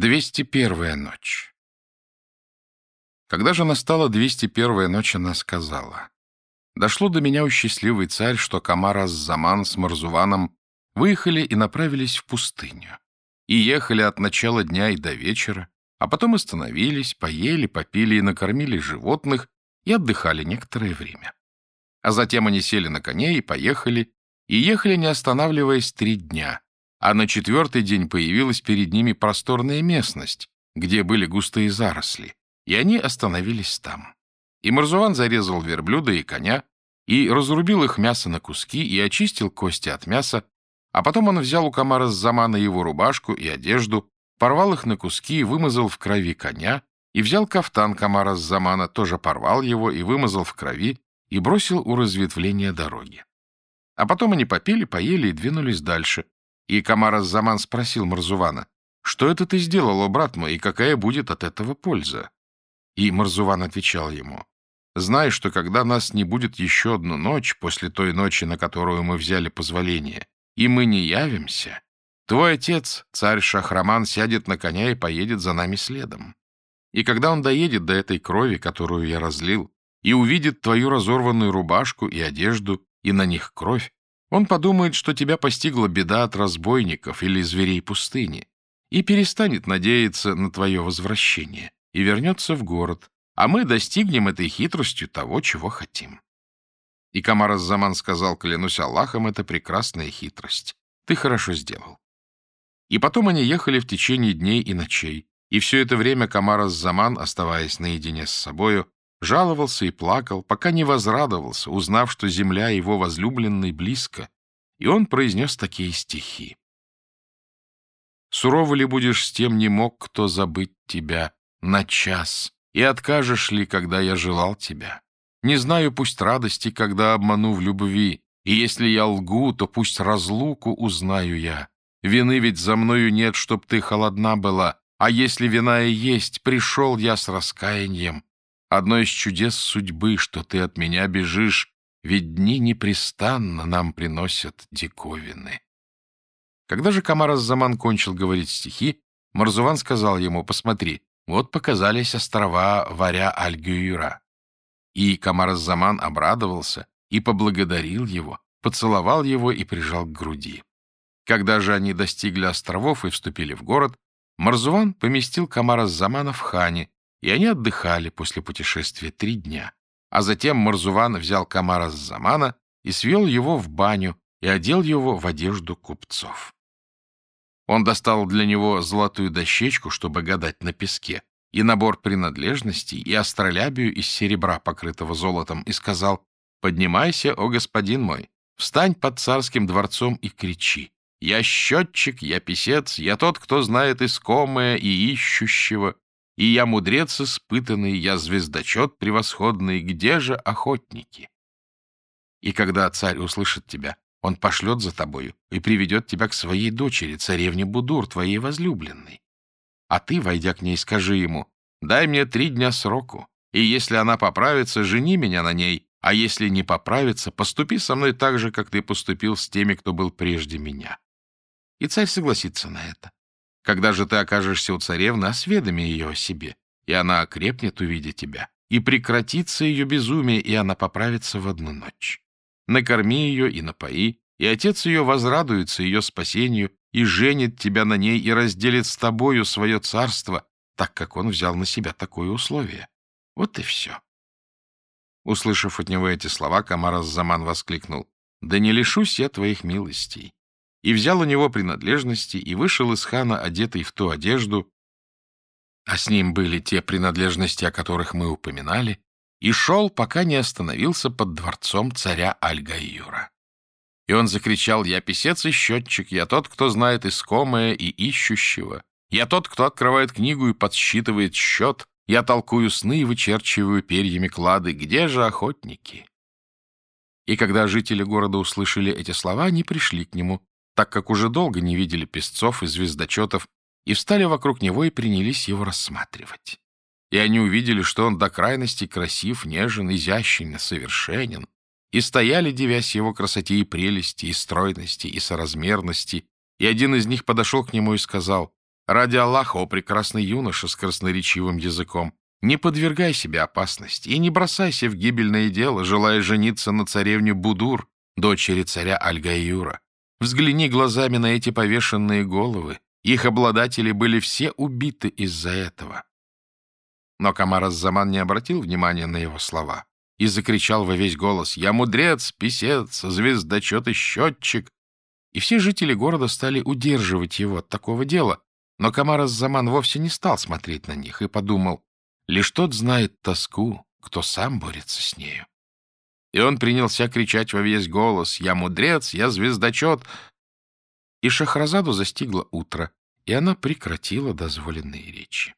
201-я ночь. Когда же настала 201-я ночь, она сказала, «Дошло до меня, у счастливый царь, что Камара с Заман с Марзуваном выехали и направились в пустыню, и ехали от начала дня и до вечера, а потом остановились, поели, попили и накормили животных и отдыхали некоторое время. А затем они сели на коней и поехали, и ехали, не останавливаясь, три дня, а на четвертый день появилась перед ними просторная местность, где были густые заросли, и они остановились там. И Марзуван зарезал верблюда и коня, и разрубил их мясо на куски, и очистил кости от мяса, а потом он взял у Камара с Замана его рубашку и одежду, порвал их на куски и вымазал в крови коня, и взял кафтан Камара с Замана, тоже порвал его и вымазал в крови, и бросил у разветвления дороги. А потом они попили, поели и двинулись дальше, и Камар Заман спросил Марзувана, «Что это ты сделал, брат мой, и какая будет от этого польза?» И Марзуван отвечал ему, «Знай, что когда нас не будет еще одну ночь после той ночи, на которую мы взяли позволение, и мы не явимся, твой отец, царь Шахраман, сядет на коня и поедет за нами следом. И когда он доедет до этой крови, которую я разлил, и увидит твою разорванную рубашку и одежду, и на них кровь, он подумает, что тебя постигла беда от разбойников или зверей пустыни, и перестанет надеяться на твое возвращение, и вернется в город, а мы достигнем этой хитростью того, чего хотим. И Камар Заман сказал, клянусь Аллахом, это прекрасная хитрость. Ты хорошо сделал. И потом они ехали в течение дней и ночей, и все это время Камар Заман, оставаясь наедине с собою, жаловался и плакал, пока не возрадовался, узнав, что земля его возлюбленной близко, и он произнес такие стихи. «Сурово ли будешь с тем, не мог кто забыть тебя на час, и откажешь ли, когда я желал тебя? Не знаю, пусть радости, когда обману в любви, и если я лгу, то пусть разлуку узнаю я. Вины ведь за мною нет, чтоб ты холодна была, а если вина и есть, пришел я с раскаянием, Одно из чудес судьбы, что ты от меня бежишь, ведь дни непрестанно нам приносят диковины. Когда же Камар Заман кончил говорить стихи, Марзуван сказал ему, посмотри, вот показались острова Варя Аль-Гюира. И Камар Заман обрадовался и поблагодарил его, поцеловал его и прижал к груди. Когда же они достигли островов и вступили в город, Марзуван поместил Камара Замана в хане, и они отдыхали после путешествия три дня. А затем Марзуван взял Камара с Замана и свел его в баню и одел его в одежду купцов. Он достал для него золотую дощечку, чтобы гадать на песке, и набор принадлежностей, и астролябию из серебра, покрытого золотом, и сказал, «Поднимайся, о господин мой, встань под царским дворцом и кричи. Я счетчик, я писец, я тот, кто знает искомое и ищущего, и я мудрец испытанный, я звездочет превосходный, где же охотники? И когда царь услышит тебя, он пошлет за тобою и приведет тебя к своей дочери, царевне Будур, твоей возлюбленной. А ты, войдя к ней, скажи ему, дай мне три дня сроку, и если она поправится, жени меня на ней, а если не поправится, поступи со мной так же, как ты поступил с теми, кто был прежде меня. И царь согласится на это. Когда же ты окажешься у царевны, осведоми ее о себе, и она окрепнет, увидя тебя, и прекратится ее безумие, и она поправится в одну ночь. Накорми ее и напои, и отец ее возрадуется ее спасению, и женит тебя на ней, и разделит с тобою свое царство, так как он взял на себя такое условие. Вот и все. Услышав от него эти слова, Камар Заман воскликнул, «Да не лишусь я твоих милостей и взял у него принадлежности, и вышел из хана, одетый в ту одежду, а с ним были те принадлежности, о которых мы упоминали, и шел, пока не остановился под дворцом царя Аль-Гайюра. И он закричал, «Я писец и счетчик, я тот, кто знает искомое и ищущего, я тот, кто открывает книгу и подсчитывает счет, я толкую сны и вычерчиваю перьями клады, где же охотники?» И когда жители города услышали эти слова, они пришли к нему, так как уже долго не видели песцов и звездочетов, и встали вокруг него и принялись его рассматривать. И они увидели, что он до крайности красив, нежен, изящен, совершенен, и стояли, девясь его красоте и прелести, и стройности, и соразмерности, и один из них подошел к нему и сказал, Ради Аллаха, о прекрасный юноша с красноречивым языком, не подвергай себя опасности и не бросайся в гибельное дело, желая жениться на царевне Будур, дочери царя Аль-Гаюра. Взгляни глазами на эти повешенные головы. Их обладатели были все убиты из-за этого. Но Камар Заман не обратил внимания на его слова и закричал во весь голос «Я мудрец, писец, звездочет и счетчик!» И все жители города стали удерживать его от такого дела, но Камар Заман вовсе не стал смотреть на них и подумал «Лишь тот знает тоску, кто сам борется с нею». И он принялся кричать во весь голос «Я мудрец, я звездочет!» И Шахразаду застигло утро, и она прекратила дозволенные речи.